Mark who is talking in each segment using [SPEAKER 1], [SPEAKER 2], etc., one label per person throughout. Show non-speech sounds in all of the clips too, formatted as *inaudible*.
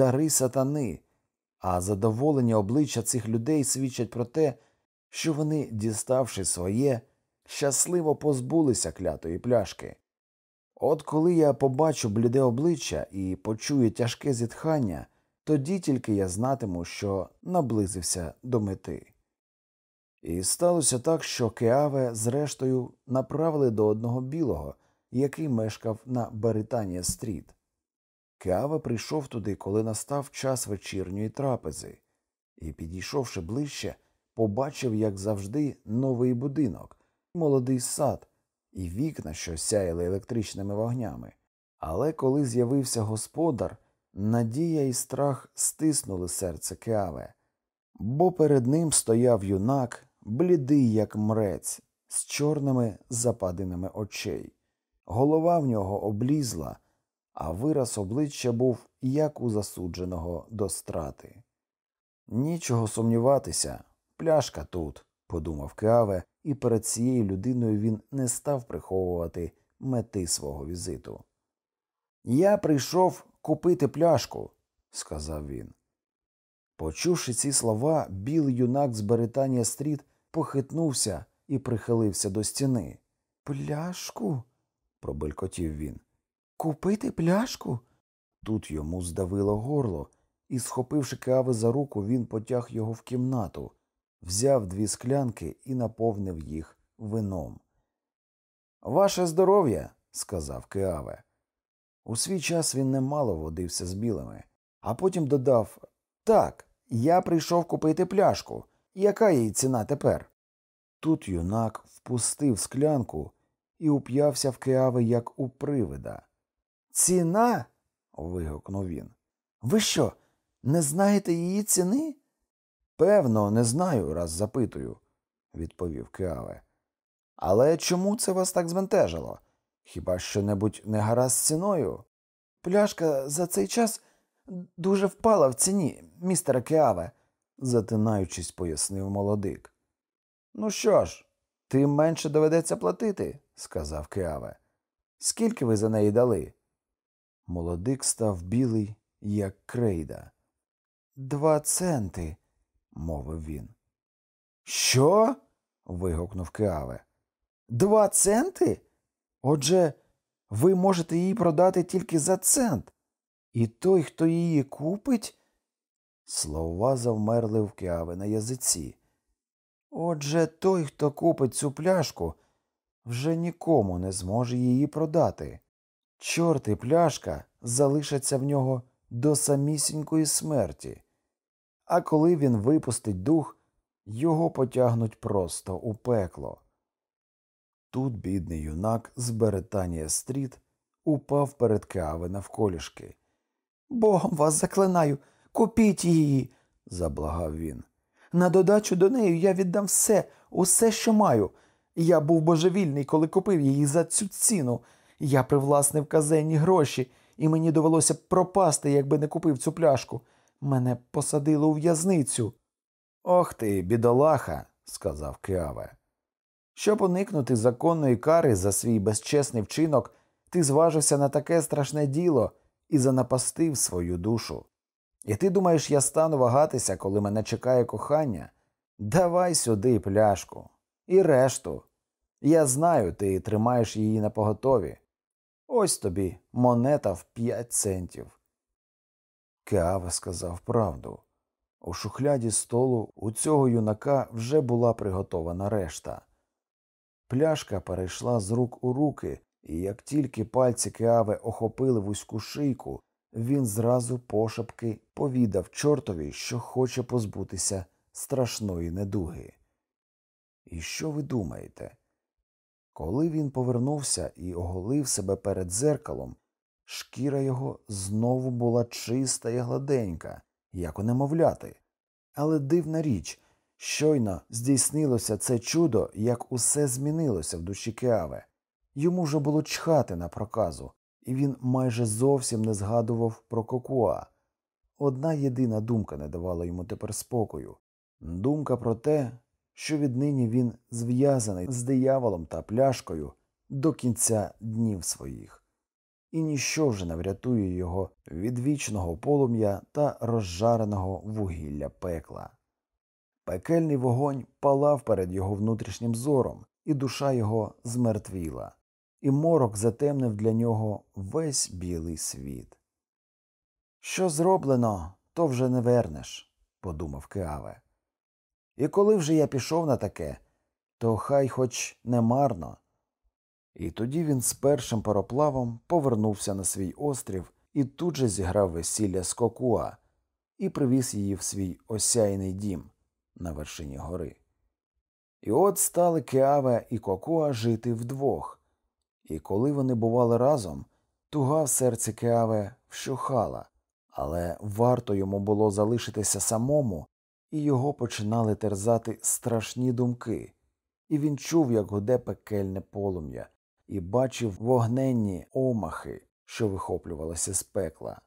[SPEAKER 1] дари сатани, а задоволення обличчя цих людей свідчать про те, що вони, діставши своє, щасливо позбулися клятої пляшки. От коли я побачу бліде обличчя і почую тяжке зітхання, тоді тільки я знатиму, що наблизився до мети. І сталося так, що Кеаве, зрештою, направили до одного білого, який мешкав на Баританія стріт. Кеаве прийшов туди, коли настав час вечірньої трапези, і, підійшовши ближче, побачив, як завжди, новий будинок, молодий сад і вікна, що сяяли електричними вогнями. Але коли з'явився господар, надія і страх стиснули серце Кеаве, бо перед ним стояв юнак, блідий, як мрець, з чорними западинами очей. Голова в нього облізла, а вираз обличчя був як у засудженого до страти. Нічого сумніватися, пляшка тут, подумав Кеаве, і перед цією людиною він не став приховувати мети свого візиту. Я прийшов купити пляшку, сказав він. Почувши ці слова, білий юнак з Беретанія стріт похитнувся і прихилився до стіни. Пляшку? пробелькотів він. Купити пляшку? Тут йому здавило горло, і, схопивши кави за руку, він потяг його в кімнату, взяв дві склянки і наповнив їх вином. Ваше здоров'я, сказав Кеаве. У свій час він немало водився з білими, а потім додав Так, я прийшов купити пляшку. Яка її ціна тепер? Тут юнак впустив склянку і уп'явся в Кеаве, як у привида. Ціна. вигукнув він. Ви що, не знаєте її ціни? Певно, не знаю, раз запитую, відповів Кеаве. Але чому це вас так збентежило? Хіба що небудь не гаразд з ціною? Пляшка за цей час дуже впала в ціні, містере Кеаве, затинаючись, пояснив молодик. Ну що ж, тим менше доведеться платити, сказав Кеаве. Скільки ви за неї дали? Молодик став білий, як крейда. Два центи, мовив він. Що? вигукнув Кеаве. Два центи? Отже, ви можете її продати тільки за цент. І той, хто її купить. Слова завмерли в Кеаве на язиці. Отже, той, хто купить цю пляшку, вже нікому не зможе її продати. Чорт і пляшка залишаться в нього до самісінької смерті, а коли він випустить дух, його потягнуть просто у пекло. Тут бідний юнак з Беретанія стріт упав перед Кеави навколішки. Богом вас заклинаю, купіть її, заблагав він. На додачу до неї я віддам все, усе, що маю. Я був божевільний, коли купив її за цю ціну. Я привласнив казенні гроші, і мені довелося пропасти, якби не купив цю пляшку. Мене посадили у в'язницю. Ох ти, бідолаха, сказав Кеаве. Щоб уникнути законної кари за свій безчесний вчинок, ти зважився на таке страшне діло і занапастив свою душу. І ти думаєш, я стану вагатися, коли мене чекає кохання? Давай сюди пляшку. І решту. Я знаю, ти тримаєш її на поготові. Ось тобі монета в п'ять центів. Кеава сказав правду. У шухляді столу у цього юнака вже була приготована решта. Пляшка перейшла з рук у руки, і як тільки пальці Кеави охопили вузьку шийку, він зразу пошепки повідав чортові, що хоче позбутися страшної недуги. І що ви думаєте? Коли він повернувся і оголив себе перед дзеркалом, шкіра його знову була чиста і гладенька, як у немовляти. Але дивна річ, щойно здійснилося це чудо, як усе змінилося в душі Кеаве. Йому вже було чхати на проказу, і він майже зовсім не згадував про кокуа. Одна єдина думка не давала йому тепер спокою думка про те, що віднині він зв'язаний з дияволом та пляшкою до кінця днів своїх. і ніщо вже не врятує його від вічного полум'я та розжареного вугілля пекла. Пекельний вогонь палав перед його внутрішнім зором, і душа його змертвіла, і морок затемнив для нього весь білий світ. Що зроблено, то вже не вернеш, подумав Кеаве. І коли вже я пішов на таке, то хай хоч не марно. І тоді він з першим пароплавом повернувся на свій острів і тут же зіграв весілля з Кокуа і привіз її в свій осяйний дім на вершині гори. І от стали Кеаве і Кокуа жити вдвох, і коли вони бували разом, туга в серці Кеаве вщухала, але варто йому було залишитися самому, і його починали терзати страшні думки, і він чув, як гуде пекельне полум'я, і бачив вогненні омахи, що вихоплювалися з пекла.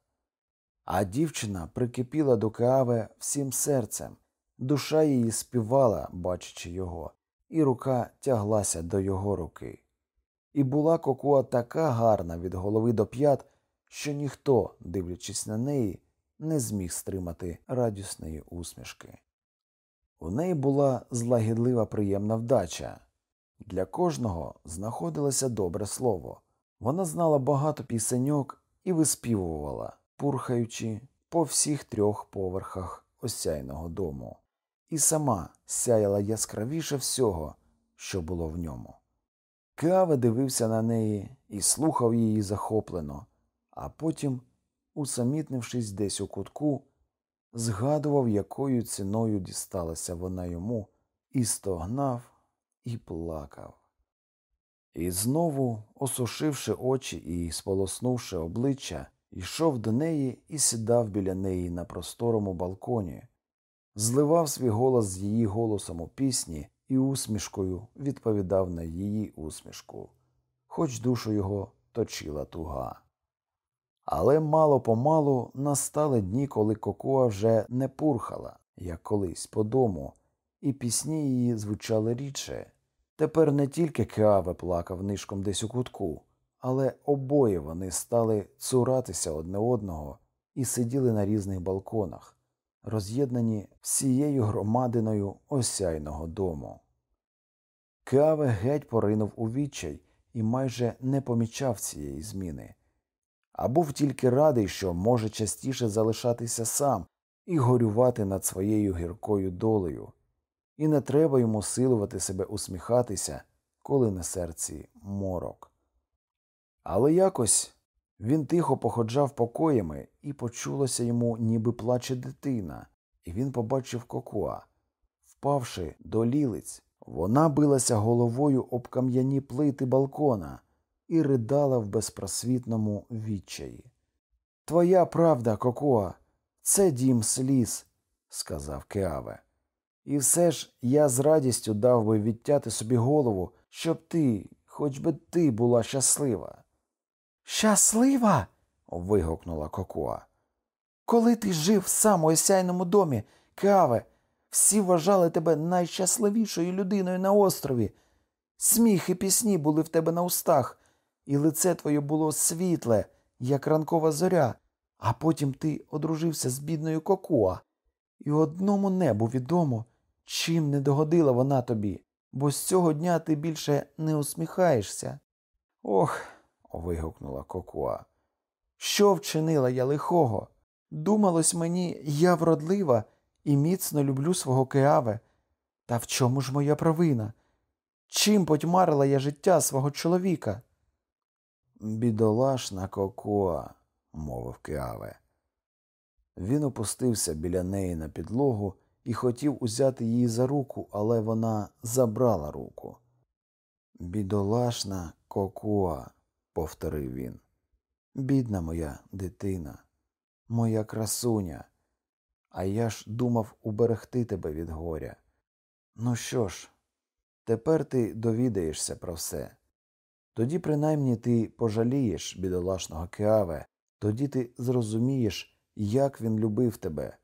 [SPEAKER 1] А дівчина прикипіла до Кеаве всім серцем, душа її співала, бачачи його, і рука тяглася до його руки. І була кокуа така гарна від голови до п'ят, що ніхто, дивлячись на неї, не зміг стримати радісної усмішки. У неї була злагідлива приємна вдача. Для кожного знаходилося добре слово. Вона знала багато пісеньок і виспівувала, пурхаючи по всіх трьох поверхах осяйного дому, і сама сяяла яскравіше всього, що було в ньому. Кеаве дивився на неї і слухав її захоплено, а потім, усамітнившись десь у кутку, згадував, якою ціною дісталася вона йому, і стогнав, і плакав. І знову, осушивши очі і сполоснувши обличчя, йшов до неї і сідав біля неї на просторому балконі, зливав свій голос з її голосом у пісні і усмішкою відповідав на її усмішку, хоч душу його точила туга. Але мало помалу настали дні, коли Кокуа вже не пурхала, як колись по дому, і пісні її звучали рідше. Тепер не тільки Кеаве плакав нишком десь у кутку, але обоє вони стали цуратися одне одного і сиділи на різних балконах, роз'єднані всією громадиною осяйного дому. Кеаве геть поринув у відчай і майже не помічав цієї зміни а був тільки радий, що може частіше залишатися сам і горювати над своєю гіркою долею, і не треба йому силувати себе усміхатися, коли на серці морок. Але якось він тихо походжав покоями, і почулося йому, ніби плаче дитина, і він побачив кокуа. Впавши до лілиць, вона билася головою об кам'яні плити балкона і ридала в безпросвітному відчаї. Твоя правда, Кокоа, це дім сліз, сказав Кеаве. І все ж я з радістю дав би відтяти собі голову, щоб ти, хоч би ти була щаслива. Щаслива. вигукнула Кокоа. Коли ти жив сам у осяйному домі, Кеаве, всі вважали тебе найщасливішою людиною на острові. Сміх і пісні були в тебе на устах, і лице твоє було світле, як ранкова зоря, а потім ти одружився з бідною Кокуа, і одному небу відомо, чим не догодила вона тобі, бо з цього дня ти більше не усміхаєшся. Ох. вигукнула Кокуа. Що вчинила я лихого? Думалось мені, я вродлива і міцно люблю свого Кеаве. Та в чому ж моя провина? Чим потьмарила я життя свого чоловіка? Бідолашна Кокоа, мовив Кеаве. Він опустився біля неї на підлогу і хотів узяти її за руку, але вона забрала руку. Бідолашна Кокоа, повторив він. Бідна моя дитина, моя красуня, а я ж думав уберегти тебе від горя. Ну що ж, тепер ти довідаєшся про все. Тоді принаймні ти пожалієш бідолашного Кеаве, тоді ти зрозумієш, як він любив тебе,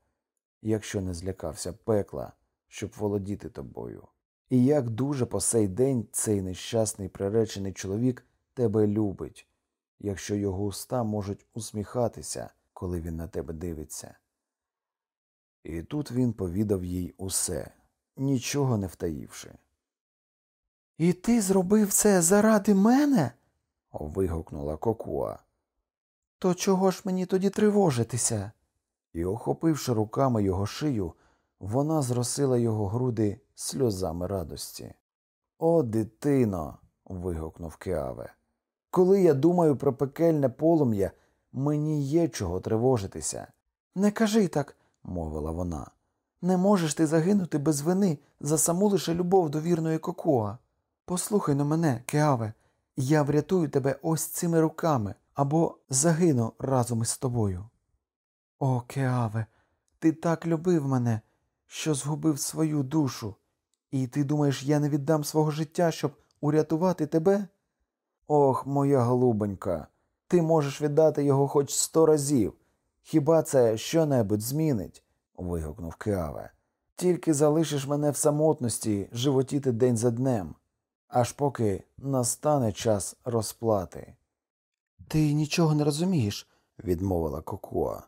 [SPEAKER 1] якщо не злякався пекла, щоб володіти тобою, і як дуже по сей день цей нещасний приречений чоловік тебе любить, якщо його уста можуть усміхатися, коли він на тебе дивиться. І тут він повідав їй усе, нічого не втаївши. І ти зробив це заради мене? вигукнула Кокуа. То чого ж мені тоді тривожитися? І, охопивши руками його шию, вона зросила його груди сльозами радості. О, дитино. вигукнув Кеаве. Коли я думаю про пекельне полум'я, мені є чого тривожитися. Не кажи так, мовила вона. Не можеш ти загинути без вини за саму лише любов до вірної Кокоа. Послухай на мене, Кеаве, я врятую тебе ось цими руками або загину разом із тобою. О, Кеаве, ти так любив мене, що згубив свою душу, і ти думаєш, я не віддам свого життя, щоб урятувати тебе? Ох, моя голубонька, ти можеш віддати його хоч сто разів. Хіба це щонебудь змінить? вигукнув Кеаве. Тільки залишиш мене в самотності животіти день за днем, аж поки настане час розплати. Ти нічого не розумієш, відмовила Кокуа.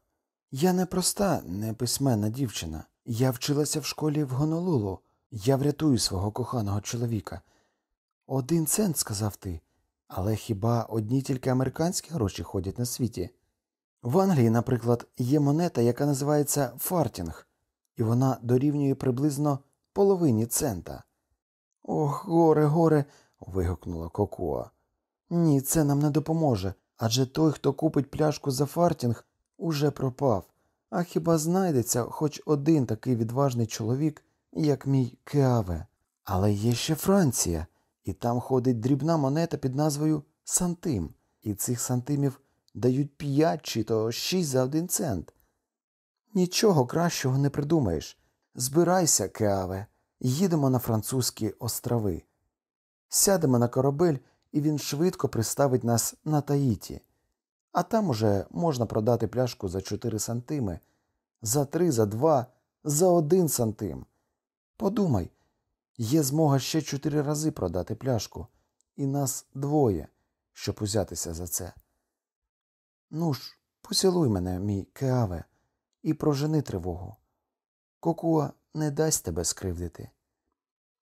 [SPEAKER 1] Я не проста, неписьменна дівчина. Я вчилася в школі в Гонолулу. Я врятую свого коханого чоловіка. Один цент, сказав ти, але хіба одні тільки американські гроші ходять на світі? В Англії, наприклад, є монета, яка називається фартінг, і вона дорівнює приблизно половині цента. Ох, горе, горе. вигукнула Кокуа. Ні, це нам не допоможе. Адже той, хто купить пляшку за фартінг, уже пропав. А хіба знайдеться хоч один такий відважний чоловік, як мій Кеаве? Але є ще Франція, і там ходить дрібна монета під назвою Сантим, і цих сантимів дають п'ять чи то шість за один цент. Нічого кращого не придумаєш. Збирайся, Кеаве, їдемо на французькі острови. Сядемо на корабель, і він швидко приставить нас на Таїті. А там уже можна продати пляшку за чотири сантими, за три, за два, за один сантим. Подумай, є змога ще чотири рази продати пляшку, і нас двоє, щоб узятися за це. Ну ж, поцілуй мене, мій Кеаве, і прожени тривогу. Кокуа не дасть тебе скривдити.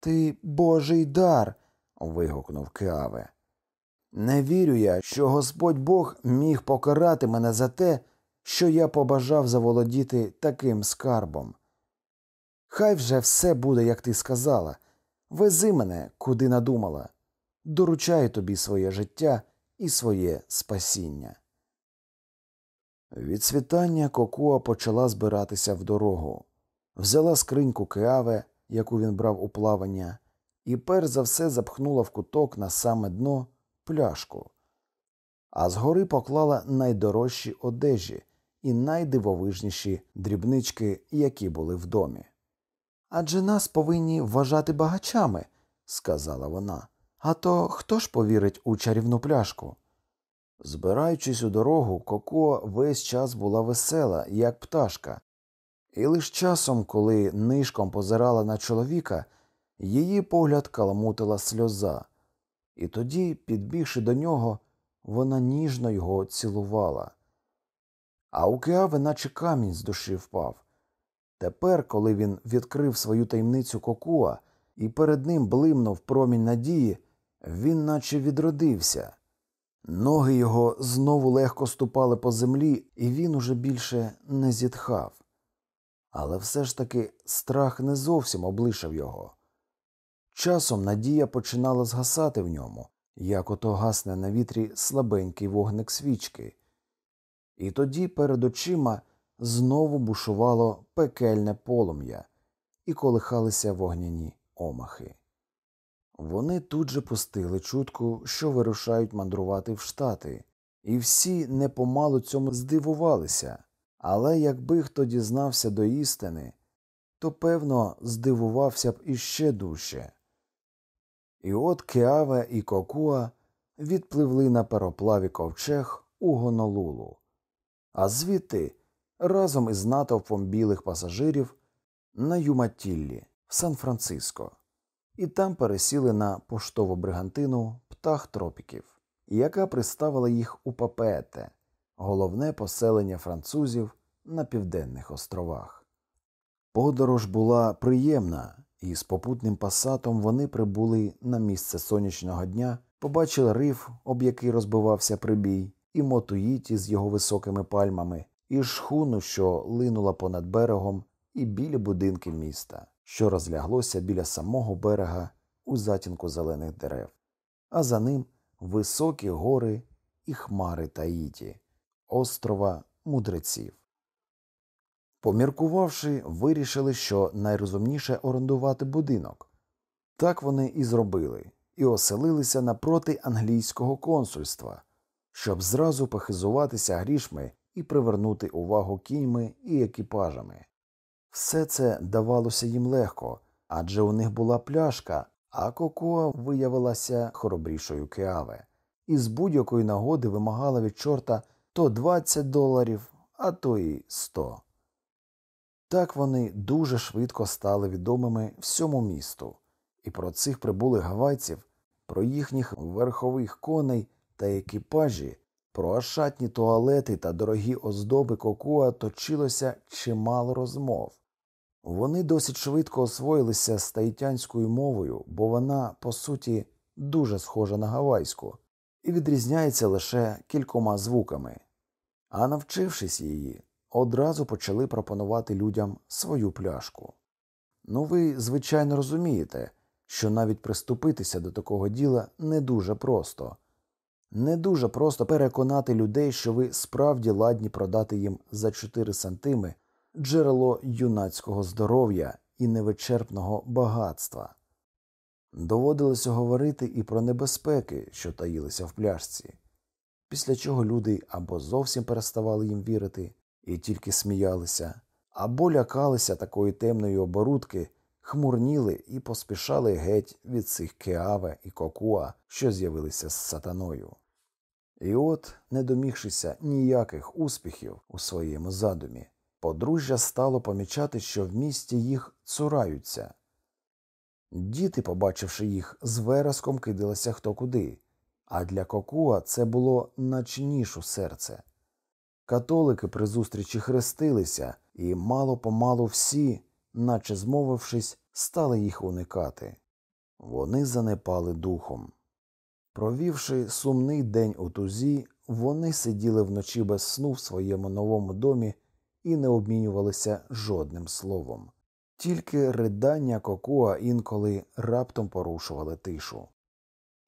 [SPEAKER 1] Ти божий дар. вигукнув Кеаве. Не вірю я, що Господь Бог міг покарати мене за те, що я побажав заволодіти таким скарбом. Хай вже все буде, як ти сказала. Вези мене, куди надумала. Доручаю тобі своє життя і своє спасіння. Від світання Кокуа почала збиратися в дорогу, взяла скриньку кеаве, яку він брав у плавання, і перш за все запхнула в куток на саме дно пляшку, а згори поклала найдорожчі одежі і найдивовижніші дрібнички, які були в домі. Адже нас повинні вважати багачами, сказала вона. А то хто ж повірить у чарівну пляшку? Збираючись у дорогу, Коко весь час була весела, як пташка, і лиш часом, коли нишком позирала на чоловіка, її погляд каламутила сльоза, і тоді, підбігши до нього, вона ніжно його цілувала. А у Кеави наче камінь з душі впав. Тепер, коли він відкрив свою таємницю Кокуа і перед ним блимнув промінь надії, він наче відродився. Ноги його знову легко ступали по землі, і він уже більше не зітхав. Але все ж таки страх не зовсім облишав його. Часом надія починала згасати в ньому, як ото гасне на вітрі слабенький вогник свічки, і тоді перед очима знову бушувало пекельне полум'я і колихалися вогняні омахи. Вони тут же пустили чутку, що вирушають мандрувати в штати, і всі непомалу цьому здивувалися, але якби хто дізнався до істини, то певно здивувався б іще дужче. І от Кеаве і Кокуа відпливли на пароплаві ковчег у Гонолулу, а звідти разом із натовпом білих пасажирів на Юматіллі в Сан Франциско і там пересіли на поштову бригантину птах тропіків. яка приставила їх у Папете, головне поселення французів на південних островах. Подорож була приємна, і з попутним пасатом вони прибули на місце сонячного дня, побачили риф, об який розбивався прибій, і мотуїті з його високими пальмами, і шхуну, що линула понад берегом, і білі будинки міста, що розляглося біля самого берега у затінку зелених дерев, а за ним високі гори і хмари Таїті, острова мудреців. Поміркувавши, вирішили, що найрозумніше орендувати будинок. Так вони і зробили, і оселилися напроти англійського консульства, щоб зразу похизуватися грішми і привернути увагу кіньми і екіпажами. Все це давалося їм легко, адже у них була пляшка, а Кокоа виявилася хоробрішою Кеаве, і з будь-якої нагоди вимагала від чорта то 20 доларів, а то і 100. Так вони дуже швидко стали відомими всьому місту, і про цих прибулих гавайців, про їхніх верхових коней та екіпажі, про ашатні туалети та дорогі оздоби Кокуа точилося чимало розмов. Вони досить швидко освоїлися з таїтянською мовою, бо вона, по суті, дуже схожа на гавайську і відрізняється лише кількома звуками, а навчившись її, одразу почали пропонувати людям свою пляшку. Ну, ви, звичайно, розумієте, що навіть приступитися до такого діла не дуже просто. Не дуже просто переконати людей, що ви справді ладні продати їм за 4 сантими джерело юнацького здоров'я і невичерпного багатства. Доводилося говорити і про небезпеки, що таїлися в пляшці, після чого люди або зовсім переставали їм вірити і тільки сміялися, або лякалися такої темної оборудки, хмурніли і поспішали геть від цих кеаве і кокуа, що з'явилися з сатаною. І от, не домігшися ніяких успіхів у своєму задумі, подружжя стало помічати, що в місті їх цураються. Діти, побачивши їх, з вереском кидалися хто куди, а для Кокуа це було наче ніж у серце. Католики при зустрічі хрестилися, і мало помалу всі, наче змовившись, стали їх уникати. Вони занепали духом. Провівши сумний день у тузі, вони сиділи вночі без сну в своєму новому домі і не обмінювалися жодним словом. Тільки ридання Кокуа інколи раптом порушували тишу.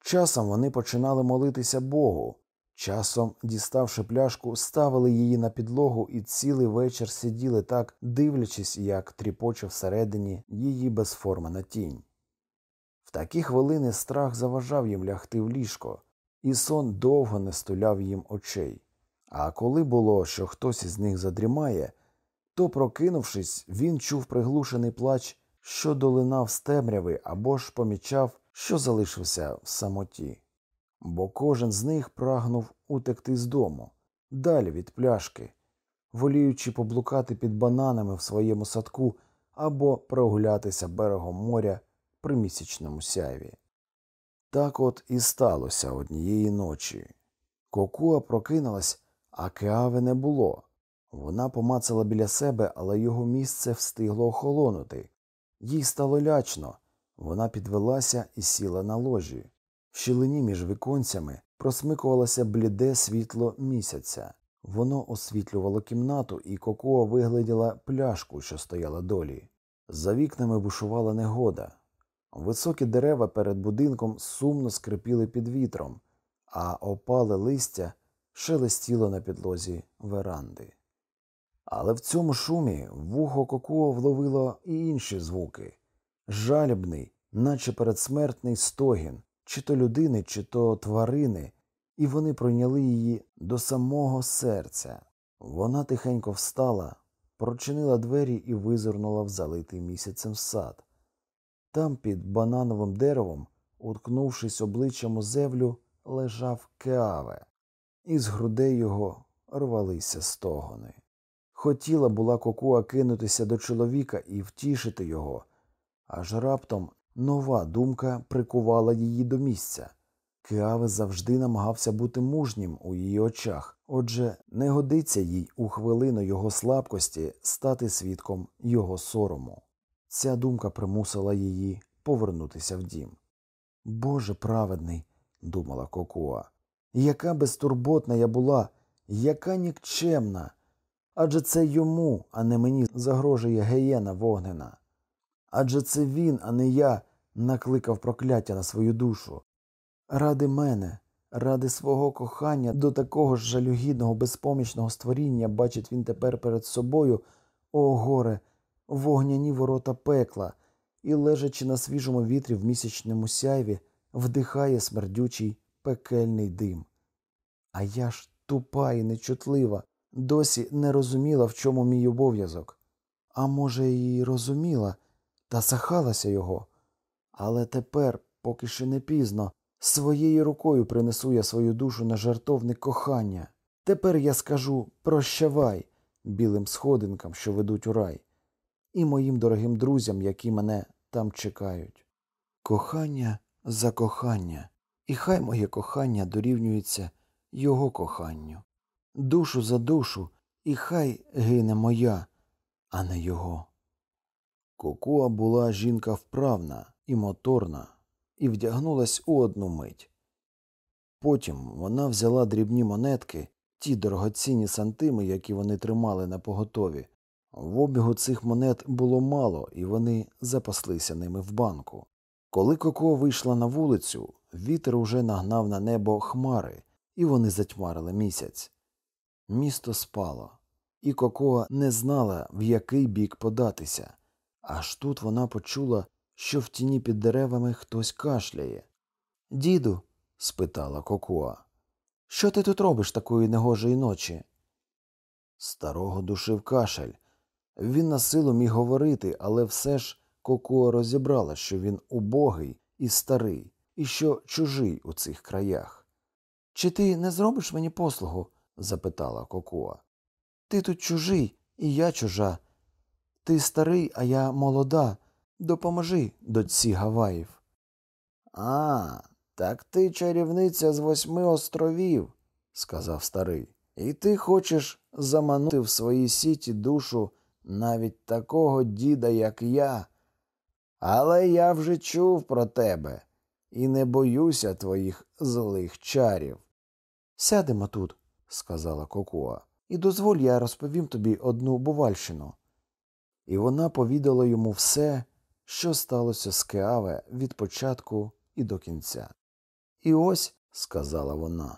[SPEAKER 1] Часом вони починали молитися Богу, часом, діставши пляшку, ставили її на підлогу і цілий вечір сиділи так, дивлячись, як тріпоче всередині її безформена тінь. В такі хвилини страх заважав їм лягти в ліжко, і сон довго не стуляв їм очей. А коли було, що хтось із них задрімає, то, прокинувшись, він чув приглушений плач, що долинав з темряви або ж помічав, що залишився в самоті, бо кожен з них прагнув утекти з дому, далі від пляшки, воліючи поблукати під бананами в своєму садку або прогулятися берегом моря при місячному сяйві. Так от і сталося однієї ночі. Кокуа прокинулась, а Кеави не було. Вона помацала біля себе, але його місце встигло охолонути. Їй стало лячно. Вона підвелася і сіла на ложі. В щілині між віконцями просмикувалося бліде світло місяця. Воно освітлювало кімнату, і Кокоа вигляділа пляшку, що стояла долі. За вікнами бушувала негода. Високі дерева перед будинком сумно скрипіли під вітром, а опале листя шелестіло на підлозі веранди. Але в цьому шумі вухо Кокуо вловило і інші звуки жалібний, наче передсмертний стогін, чи то людини, чи то тварини, і вони пройняли її до самого серця. Вона тихенько встала, прочинила двері і визирнула в залитий місяцем сад. Там, під банановим деревом, уткнувшись обличчям у землю, лежав Кеаве, і з грудей його рвалися стогони. Хотіла була Кокуа кинутися до чоловіка і втішити його, аж раптом нова думка прикувала її до місця. Кеаве завжди намагався бути мужнім у її очах, отже, не годиться їй у хвилину його слабкості стати свідком його сорому. Ця думка примусила її повернутися в дім. Боже праведний, думала Кокуа, яка безтурботна я була, яка нікчемна. Адже це йому, а не мені, загрожує геєна вогнена. Адже це він, а не я, накликав прокляття на свою душу. Ради мене, ради свого кохання до такого ж жалюгідного, безпомічного створіння бачить він тепер перед собою, о горе, вогняні ворота пекла, і, лежачи на свіжому вітрі в місячному сяйві, вдихає смердючий пекельний дим. А я ж тупа і нечутлива, досі не розуміла, в чому мій обов'язок. А може, і розуміла, та сахалася його. Але тепер, поки ще не пізно, своєю рукою принесу я свою душу на жартовник кохання. Тепер я скажу прощавай білим сходинкам, що ведуть у рай, і моїм дорогим друзям, які мене там чекають. Кохання за кохання, і хай моє кохання дорівнюється його коханню. Душу за душу, і хай гине моя, а не його. Кокуа була жінка вправна і моторна, і вдягнулась у одну мить. Потім вона взяла дрібні монетки, ті дорогоцінні сантими, які вони тримали на поготові. В обігу цих монет було мало, і вони запаслися ними в банку. Коли Коко вийшла на вулицю, вітер уже нагнав на небо хмари, і вони затьмарили місяць. Місто спало, і Коко не знала, в який бік податися. Аж тут вона почула, що в тіні під деревами хтось кашляє. Діду, спитала Кокуа, що ти тут робиш такої негожої ночі? Старого душив кашель. Він на силу міг говорити, але все ж Кокуа розібрала, що він убогий і старий, і що чужий у цих краях. Чи ти не зробиш мені послугу? запитала Кокуа. Ти тут чужий, і я чужа. Ти старий, а я молода. Допоможи дочці Гаваїв. А, так ти чарівниця з восьми островів, сказав старий. І ти хочеш заманути в свої сіті душу навіть такого діда, як я. Але я вже чув про тебе і не боюся твоїх злих чарів. Сядемо тут, сказала Кокуа, і дозволь я розповім тобі одну бувальщину. І вона повідала йому все, що сталося з Кеаве від початку і до кінця. І ось, сказала вона,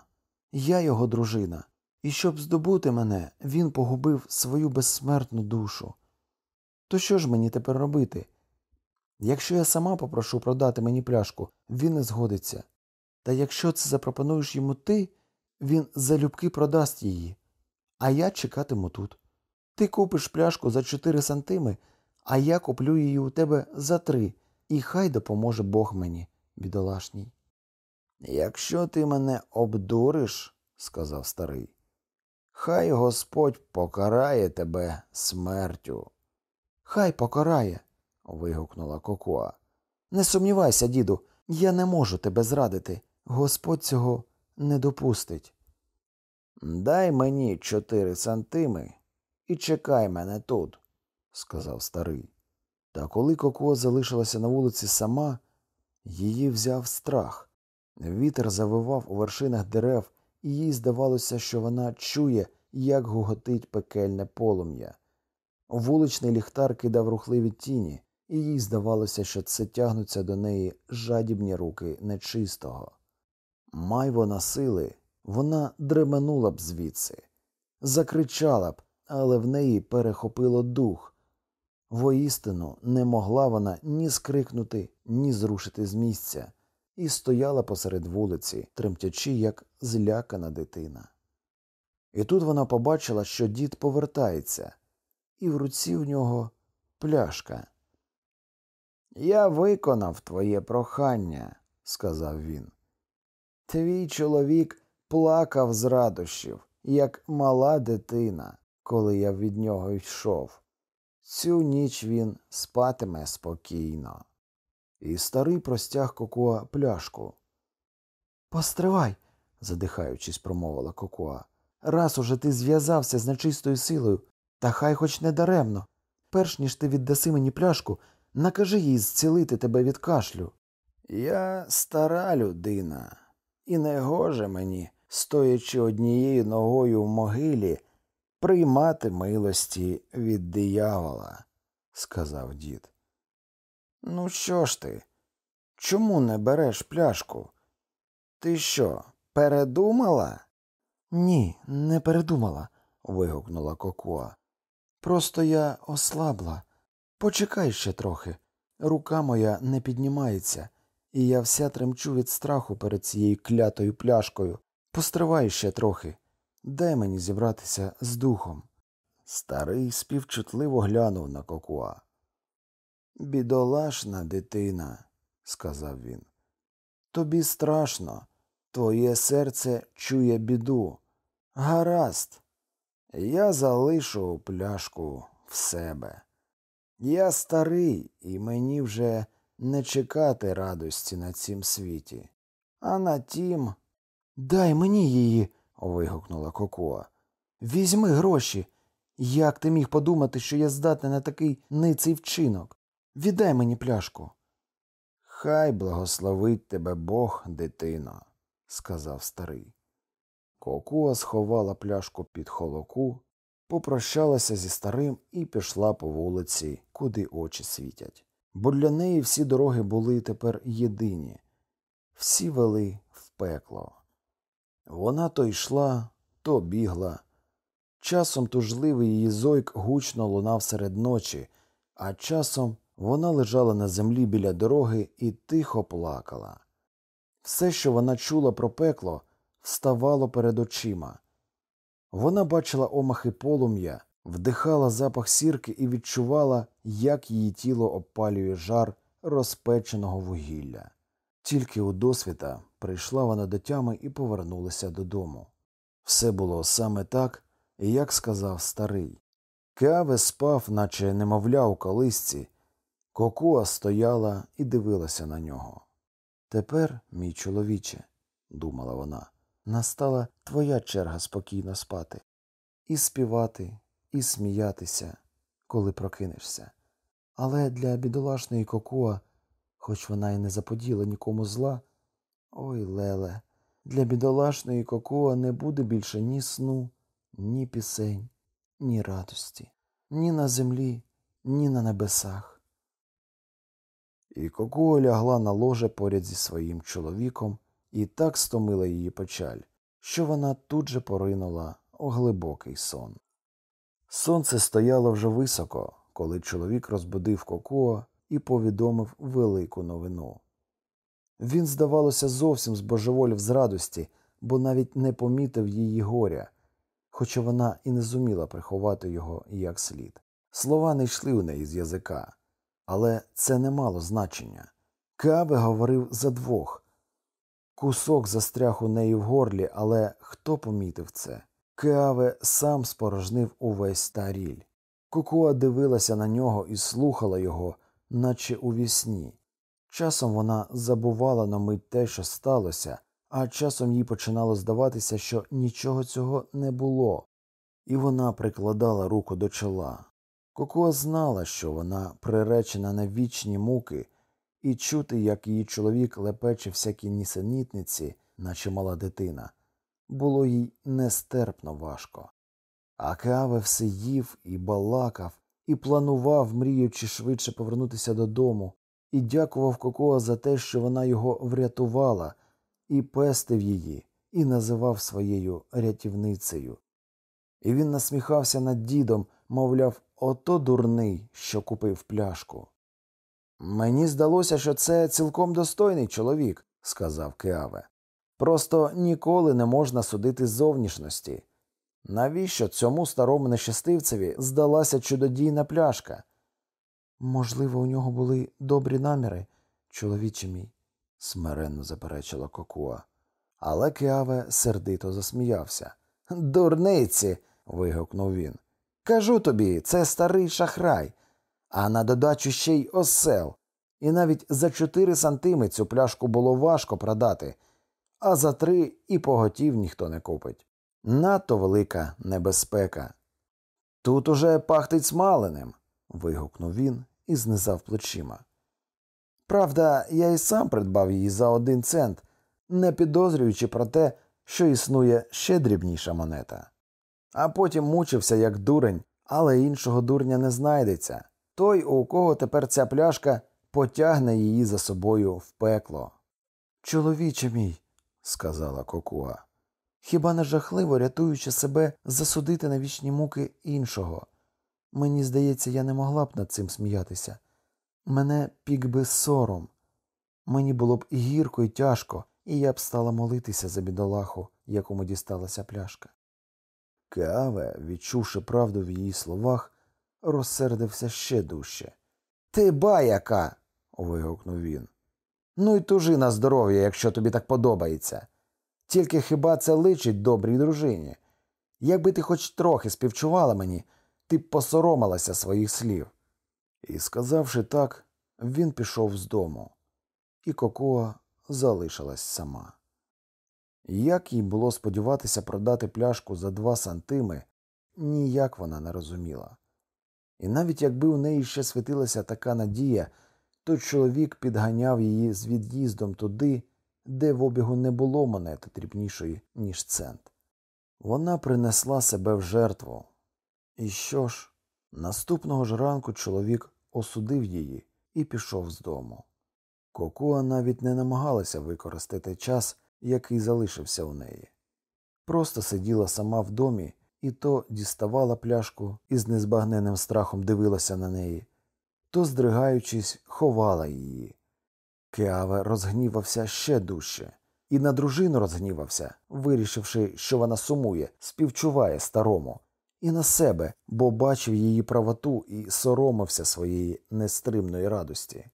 [SPEAKER 1] я його дружина, і щоб здобути мене, він погубив свою безсмертну душу. То що ж мені тепер робити? Якщо я сама попрошу продати мені пляшку, він не згодиться. Та якщо це запропонуєш йому ти, він залюбки продасть її, а я чекатиму тут. Ти купиш пляшку за чотири сантими, а я куплю її у тебе за три, і хай допоможе Бог мені, бідолашній. Якщо ти мене обдуриш, сказав старий, хай Господь покарає тебе смертю. Хай покарає. вигукнула Кокуа. Не сумнівайся, діду, я не можу тебе зрадити. Господь цього не допустить. Дай мені чотири сантими і чекай мене тут, сказав старий. Та коли Коко залишилася на вулиці сама, її взяв страх. Вітер завивав у вершинах дерев, і їй здавалося, що вона чує, як гуготить пекельне полум'я. Вуличний ліхтар кидав рухливі тіні, і їй здавалося, що це тягнуться до неї жадібні руки нечистого. Май вона сили, вона дременула б звідси, закричала б, але в неї перехопило дух. Воістину не могла вона ні скрикнути, ні зрушити з місця, і стояла посеред вулиці, тремтячи, як злякана дитина. І тут вона побачила, що дід повертається, і в руці в нього пляшка. Я виконав твоє прохання, сказав він. Твій чоловік плакав з радощів, як мала дитина, коли я від нього йшов. Цю ніч він спатиме спокійно. І старий простяг Кокуа пляшку. Постривай, задихаючись, промовила Кокуа. Раз уже ти зв'язався з нечистою силою, та хай хоч не даремно. Перш ніж ти віддаси мені пляшку, накажи їй зцілити тебе від кашлю. Я стара людина, і не гоже мені, стоячи однією ногою в могилі, приймати милості від диявола, сказав дід. Ну, що ж ти? Чому не береш пляшку? Ти що, передумала? Ні, не передумала, вигукнула Кокуа. Просто я ослабла. Почекай ще трохи. Рука моя не піднімається, і я вся тремчу від страху перед цією клятою пляшкою. Постривай ще трохи. Дай мені зібратися з духом. Старий співчутливо глянув на Кокуа. Бідолашна дитина, сказав він. Тобі страшно, твоє серце чує біду. Гаразд, я залишу пляшку в себе. Я старий, і мені вже не чекати радості на цім світі. А на тім. Дай мені її. Вигукнула Кокуа. Візьми гроші. Як ти міг подумати, що я здатна на такий ниций вчинок? Віддай мені пляшку. Хай благословить тебе Бог, дитино, сказав старий. Кокуа сховала пляшку під холоку, попрощалася зі старим і пішла по вулиці, куди очі світять. Бо для неї всі дороги були тепер єдині, всі вели в пекло. Вона то йшла, то бігла. Часом тужливий її зойк гучно лунав серед ночі, а часом вона лежала на землі біля дороги і тихо плакала. Все, що вона чула про пекло, вставало перед очима. Вона бачила омахи полум'я, вдихала запах сірки і відчувала, як її тіло обпалює жар розпеченого вугілля. Тільки у досвіта прийшла вона до тями і повернулася додому. Все було саме так, як сказав старий. Кеаве спав, наче немовля у колисці, Кокуа стояла і дивилася на нього. Тепер, мій чоловіче, думала вона, настала твоя черга спокійно спати, і співати, і сміятися, коли прокинешся. Але для бідолашної Кокуа, хоч вона й не заподіла нікому зла, ой леле, для бідолашної Кокуа не буде більше ні сну, ні пісень, ні радості, ні на землі, ні на небесах. І Кокуа лягла на ложе поряд зі своїм чоловіком і так стомила її печаль, що вона тут же поринула у глибокий сон. Сонце стояло вже високо, коли чоловік розбудив Кокуа і повідомив велику новину. Він, здавалося, зовсім збожеволів з радості, бо навіть не помітив її горя, хоча вона і не зуміла приховати його як слід. Слова не йшли у неї з язика. Але це не мало значення. Каве говорив за двох. Кусок застряг у неї в горлі, але хто помітив це? Кеаве сам спорожнив увесь таріль. Кукуа дивилася на нього і слухала його, наче у вісні. Часом вона забувала на мить те, що сталося, а часом їй починало здаватися, що нічого цього не було, і вона прикладала руку до чола. Коко знала, що вона приречена на вічні муки, і чути, як її чоловік лепече всякі нісенітниці, наче мала дитина, було їй нестерпно важко. А Каве все їв і балакав, і планував, мріючи швидше повернутися додому, і дякував Кокоа за те, що вона його врятувала, і пестив її, і називав своєю рятівницею. І він насміхався над дідом, мовляв, ото дурний, що купив пляшку. Мені здалося, що це цілком достойний чоловік, сказав Кеаве. Просто ніколи не можна судити зовнішності. Навіщо цьому старому нещастивцеві здалася чудодійна пляшка? Можливо, у нього були добрі наміри, чоловіче мій, смиренно заперечила Кокуа. Але Кеаве сердито засміявся. Дурниці. вигукнув він. Кажу тобі, це старий шахрай, а на додачу ще й осел. І навіть за чотири сантими цю пляшку було важко продати. а за три і поготів ніхто не купить. Надто велика небезпека. Тут уже пахтить смаленим. вигукнув він і знизав плечима. Правда, я і сам придбав її за один цент, не підозрюючи про те, що існує ще дрібніша монета. А потім мучився, як дурень, але іншого дурня не знайдеться. Той, у кого тепер ця пляшка, потягне її за собою в пекло. Чоловіче мій, сказала Кокуа, хіба не жахливо, рятуючи себе, засудити на вічні муки іншого? Мені здається, я не могла б над цим сміятися. Мене пік би сором. Мені було б і гірко, і тяжко, і я б стала молитися за бідолаху, якому дісталася пляшка. Каве, відчувши правду в її словах, розсердився ще дужче. Ти баяка. вигукнув він. Ну й тужи на здоров'я, якщо тобі так подобається. Тільки хіба це личить добрій дружині? Якби ти хоч трохи співчувала мені, ти б посоромилася своїх слів. І, сказавши так, він пішов з дому, і Кокоа залишилась сама. Як їй було сподіватися продати пляшку за два сантими, ніяк вона не розуміла. І навіть якби у неї ще світилася така надія, то чоловік підганяв її з від'їздом туди, де в обігу не було монети дрібнішої, ніж цент. Вона принесла себе в жертву. І що ж, наступного ж ранку чоловік осудив її і пішов з дому. Кокуа навіть не намагалася використати час, який залишився у неї. Просто сиділа сама в домі і то діставала пляшку і з незбагненним страхом дивилася на неї, то, здригаючись, ховала її. Кеаве розгнівався ще дужче, і на дружину розгнівався, вирішивши, що вона сумує, співчуває старому, і на себе, бо бачив її правоту і соромився своєї нестримної радості.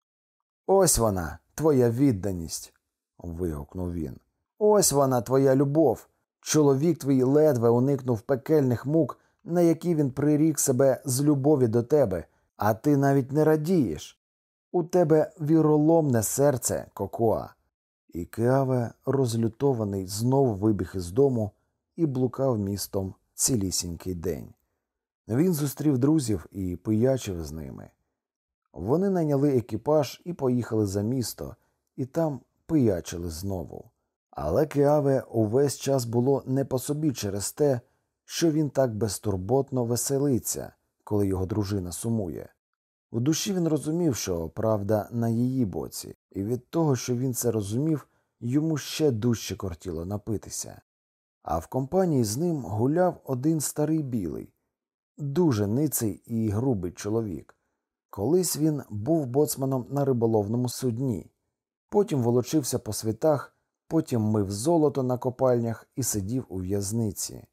[SPEAKER 1] Ось вона, твоя відданість. вигукнув він. Ось вона, твоя любов. Чоловік твій ледве уникнув пекельних мук, на які він прирік себе з любові до тебе, а ти навіть не радієш. У тебе віроломне серце, Кокоа. І Кеаве, розлютований, знов вибіг із дому і блукав містом цілісінький день. Він зустрів друзів і пиячив з ними. Вони найняли екіпаж і поїхали за місто, і там пиячили знову. Але Кеаве увесь час було не по собі через те, що він так безтурботно веселиться, коли його дружина сумує. У душі він розумів, що правда на її боці, і від того, що він це розумів, йому ще дужче кортіло напитися. А в компанії з ним гуляв один старий білий, дуже ниций і грубий чоловік. Колись він був боцманом на риболовному судні, потім волочився по світах, потім мив золото на копальнях і сидів у в'язниці.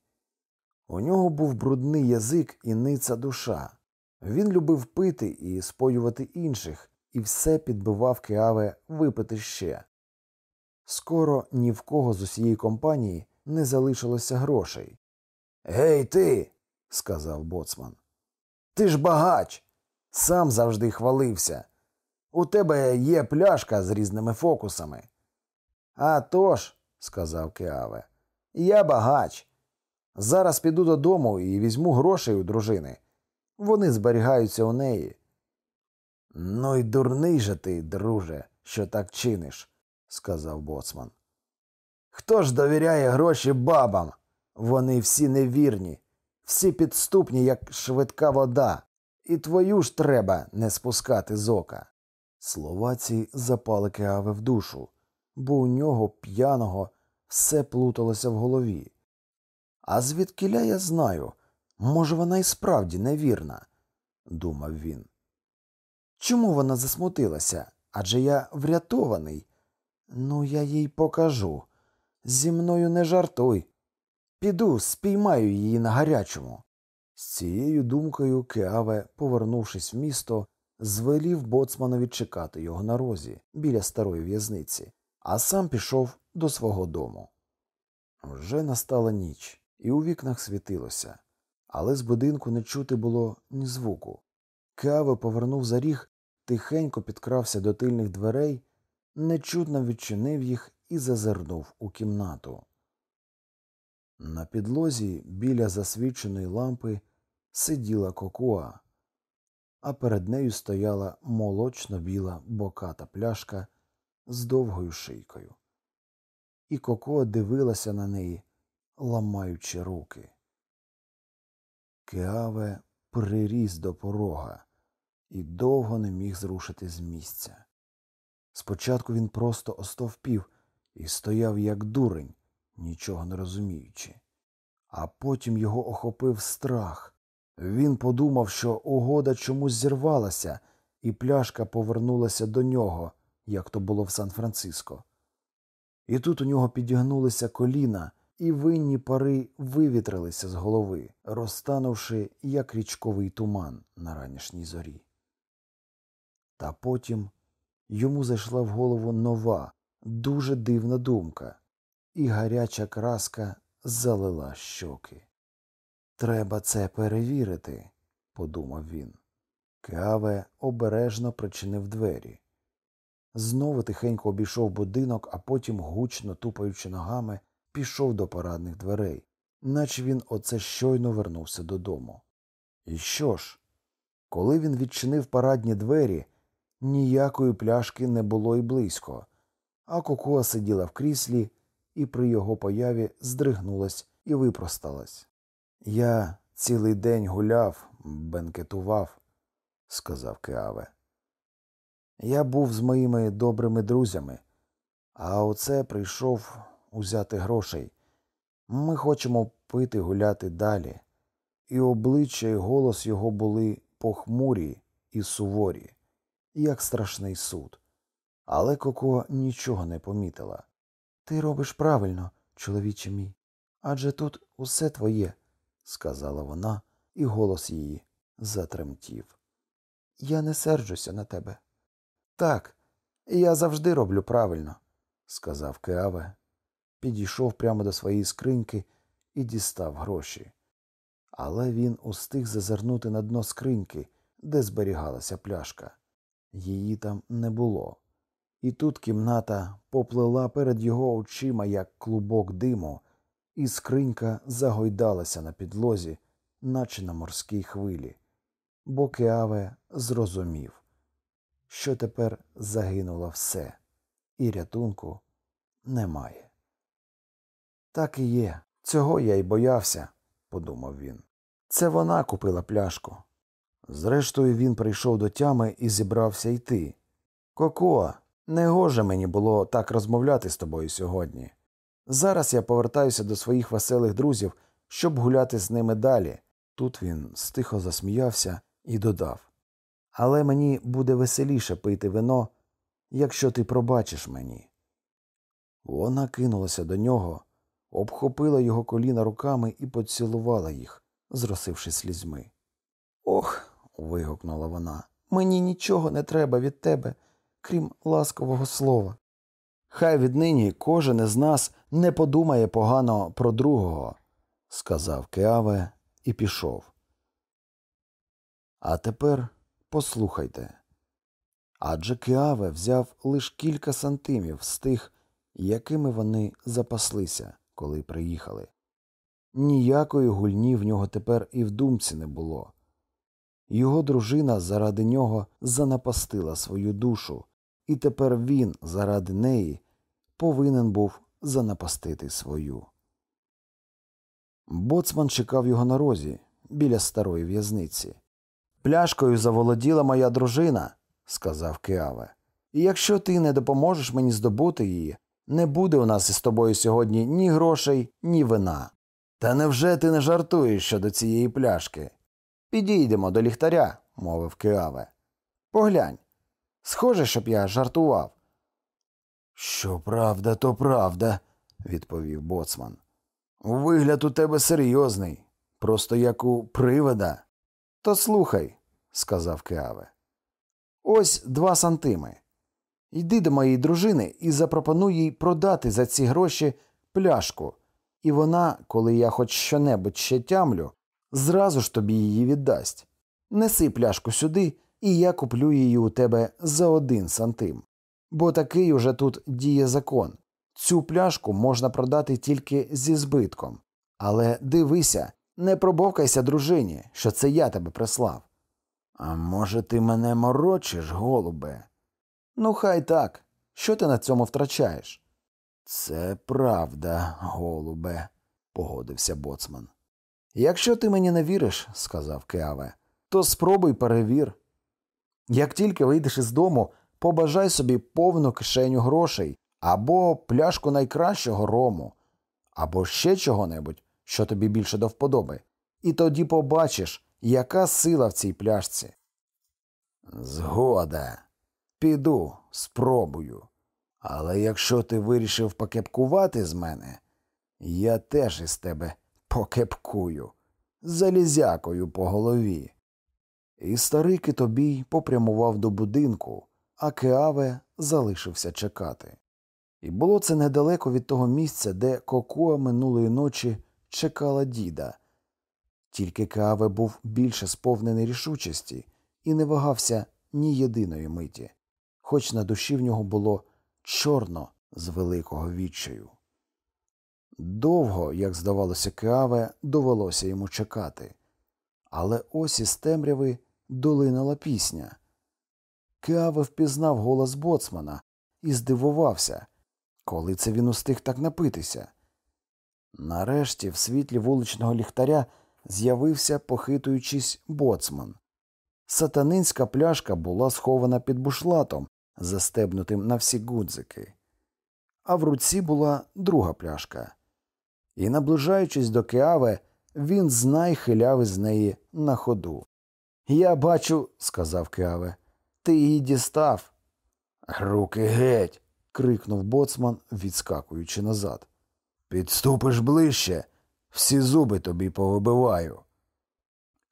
[SPEAKER 1] У нього був брудний язик і ниця душа. Він любив пити і споювати інших, і все підбивав Кеаве випити ще. Скоро ні в кого з усієї компанії не залишилося грошей. Гей, ти, сказав боцман. Ти ж багач. Сам завжди хвалився. У тебе є пляшка з різними фокусами. «А тож», – сказав Кеаве, я багач. Зараз піду додому і візьму грошей у дружини. Вони зберігаються у неї. Ну й дурний же ти, друже, що так чиниш, сказав боцман. Хто ж довіряє гроші бабам? Вони всі невірні, всі підступні, як швидка вода, і твою ж треба не спускати з ока. Слова ці запали Кеаве в душу, бо у нього п'яного все плуталося в голові. А звідкиля я знаю, може, вона і справді невірна, думав він. Чому вона засмутилася? Адже я врятований. Ну, я їй покажу. Зі мною не жартуй. Піду, спіймаю її на гарячому. З цією думкою Кеаве, повернувшись в місто, звелів боцманові чекати його на розі біля старої в'язниці, а сам пішов до свого дому. Вже настала ніч, і у вікнах світилося, але з будинку не чути було ні звуку. Кеаве повернув за ріг, тихенько підкрався до тильних дверей, нечутно відчинив їх і зазирнув у кімнату. На підлозі біля засвіченої лампи сиділа кокуа, а перед нею стояла молочно біла боката пляшка з довгою шийкою. І Коко дивилася на неї, ламаючи руки. Кеаве приріс до порога і довго не міг зрушити з місця. Спочатку він просто остовпів і стояв як дурень, нічого не розуміючи, а потім його охопив страх. Він подумав, що угода чомусь зірвалася, і пляшка повернулася до нього, як то було в Сан-Франциско. І тут у нього підігнулися коліна, і винні пари вивітрилися з голови, розтанувши, як річковий туман на ранішній зорі. Та потім йому зайшла в голову нова, дуже дивна думка, і гаряча краска залила щоки. Треба це перевірити, подумав він. Кеаве обережно причинив двері. Знову тихенько обійшов будинок, а потім, гучно тупаючи ногами, пішов до парадних дверей, наче він оце щойно вернувся додому. І що ж? Коли він відчинив парадні двері, ніякої пляшки не було й близько, а Кокоа сиділа в кріслі і при його появі здригнулась і випросталась. Я цілий день гуляв, бенкетував, сказав Кеаве. Я був з моїми добрими друзями, а оце прийшов узяти грошей. Ми хочемо пити гуляти далі. І обличчя і голос його були похмурі і суворі, як страшний суд. Але Коко нічого не помітила. Ти робиш правильно, чоловіче мій, адже тут усе твоє, сказала вона, і голос її затремтів. Я не серджуся на тебе. Так, я завжди роблю правильно, сказав Кеаве, підійшов прямо до своєї скриньки і дістав гроші. Але він устиг зазирнути на дно скриньки, де зберігалася пляшка. Її там не було. І тут кімната поплила перед його очима, як клубок диму, і скринька загойдалася на підлозі, наче на морській хвилі, бо Кеаве зрозумів що тепер загинуло все, і рятунку немає. Так і є. Цього я й боявся, подумав він. Це вона купила пляшку. Зрештою, він прийшов до тями і зібрався йти. Коко, не гоже мені було так розмовляти з тобою сьогодні. Зараз я повертаюся до своїх веселих друзів, щоб гуляти з ними далі. Тут він стихо засміявся і додав але мені буде веселіше пити вино, якщо ти пробачиш мені. Вона кинулася до нього, обхопила його коліна руками і поцілувала їх, зросивши слізьми. Ох. вигукнула вона, мені нічого не треба від тебе, крім ласкового слова. Хай віднині кожен із нас не подумає погано про другого, сказав Кеаве і пішов. А тепер Послухайте. Адже Кеаве взяв лише кілька сантимів з тих, якими вони запаслися, коли приїхали. Ніякої гульні в нього тепер і в думці не було. Його дружина заради нього занапастила свою душу, і тепер він заради неї повинен був занапастити свою. Боцман чекав його на розі біля старої в'язниці. Пляшкою заволоділа моя дружина, сказав Кеаве. І якщо ти не допоможеш мені здобути її, не буде у нас із тобою сьогодні ні грошей, ні вина. Та невже ти не жартуєш щодо цієї пляшки? Підійдемо до ліхтаря, мовив Кеаве. Поглянь. Схоже, щоб я жартував. Що правда, то правда, відповів боцман. Вигляд у тебе серйозний, просто як у привида. То слухай, сказав Кеаве. Ось два сантими. Йди до моєї дружини і запропонуй їй продати за ці гроші пляшку, і вона, коли я хоч щонебудь ще тямлю, зразу ж тобі її віддасть. Неси пляшку сюди, і я куплю її у тебе за один сантим. Бо такий уже тут діє закон. Цю пляшку можна продати тільки зі збитком. Але дивися, не пробовкайся дружині, що це я тебе прислав. А може, ти мене морочиш, голубе? Ну, хай так. Що ти на цьому втрачаєш? Це правда, голубе, погодився боцман. Якщо ти мені не віриш, сказав Кеаве, то спробуй перевір. Як тільки вийдеш із дому, побажай собі повну кишеню грошей або пляшку найкращого рому, або ще чого-небудь, що тобі більше до вподоби, і тоді побачиш, яка сила в цій пляшці. Згода. Піду, спробую. Але якщо ти вирішив покепкувати з мене, я теж із тебе покепкую, залізякою по голові. І старий китобій попрямував до будинку, а Кеаве залишився чекати. І було це недалеко від того місця, де Кокуа минулої ночі чекала діда. Тільки Кеаве був більше сповнений рішучості і не вагався ні єдиної миті, хоч на душі в нього було чорно з великого відчаю. Довго, як здавалося, Кеаве, довелося йому чекати, але ось із темряви долинала пісня. Кеаве впізнав голос боцмана і здивувався, коли це він устиг так напитися. Нарешті, в світлі вуличного ліхтаря, з'явився, похитуючись, боцман. Сатанинська пляшка була схована під бушлатом, застебнутим на всі гудзики, а в руці була друга пляшка. І, наближаючись до Кеаве, він знай хиляв із неї на ходу. Я бачу, сказав Кеаве, ти її дістав. Руки геть. крикнув боцман, відскакуючи назад. Підступиш ближче, всі зуби тобі повибиваю.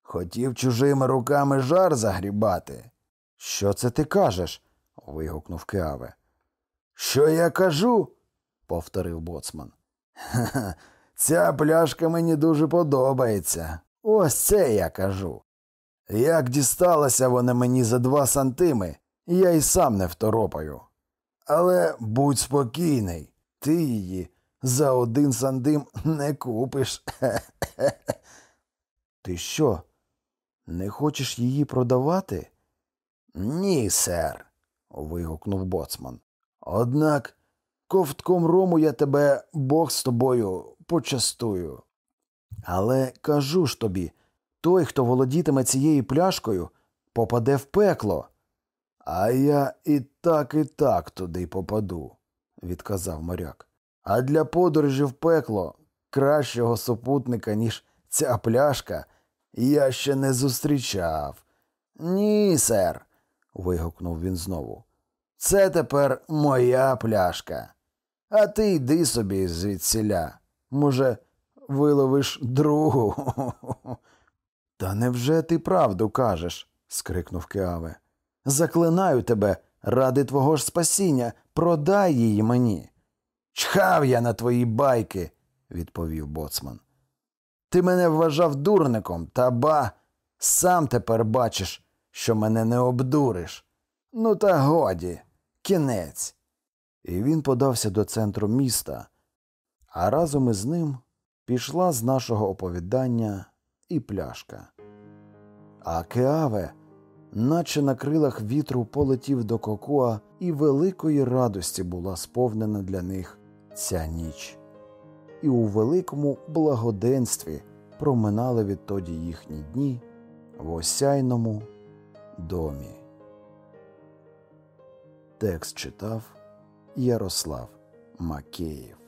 [SPEAKER 1] Хотів чужими руками жар загрібати. Що це ти кажеш? Вигукнув Кеаве. Що я кажу? повторив боцман. Ха-ха, ця пляшка мені дуже подобається. Ось це я кажу. Як дісталася вона мені за два сантими, я й сам не второпаю. Але будь спокійний, ти її за один сандим не купиш. *laughs* Ти що? Не хочеш її продавати? Ні, сер, вигукнув боцман. Однак ковтком рому я тебе Бог з тобою почастую. Але кажу ж тобі, той, хто володітиме цією пляшкою, попаде в пекло. А я і так, і так туди попаду, відказав моряк. А для подорожі в пекло кращого супутника, ніж ця пляшка, я ще не зустрічав. Ні, сер, вигукнув він знову. Це тепер моя пляшка. А ти йди собі звідсіля. Може, виловиш другу. *laughs* Та невже ти правду кажеш? скрикнув Кеаве. Заклинаю тебе, ради твого ж спасіння, продай її мені. Чхав я на твої байки, відповів боцман. Ти мене вважав дурником, та ба, сам тепер бачиш, що мене не обдуриш. Ну, та годі, кінець. І він подався до центру міста, а разом із ним пішла з нашого оповідання і пляшка. А Кеаве наче на крилах вітру полетів до Кокуа, і великої радості була сповнена для них ця ніч. І у великому благоденстві проминали відтоді їхні дні в осяйному домі. Текст читав Ярослав Макеєв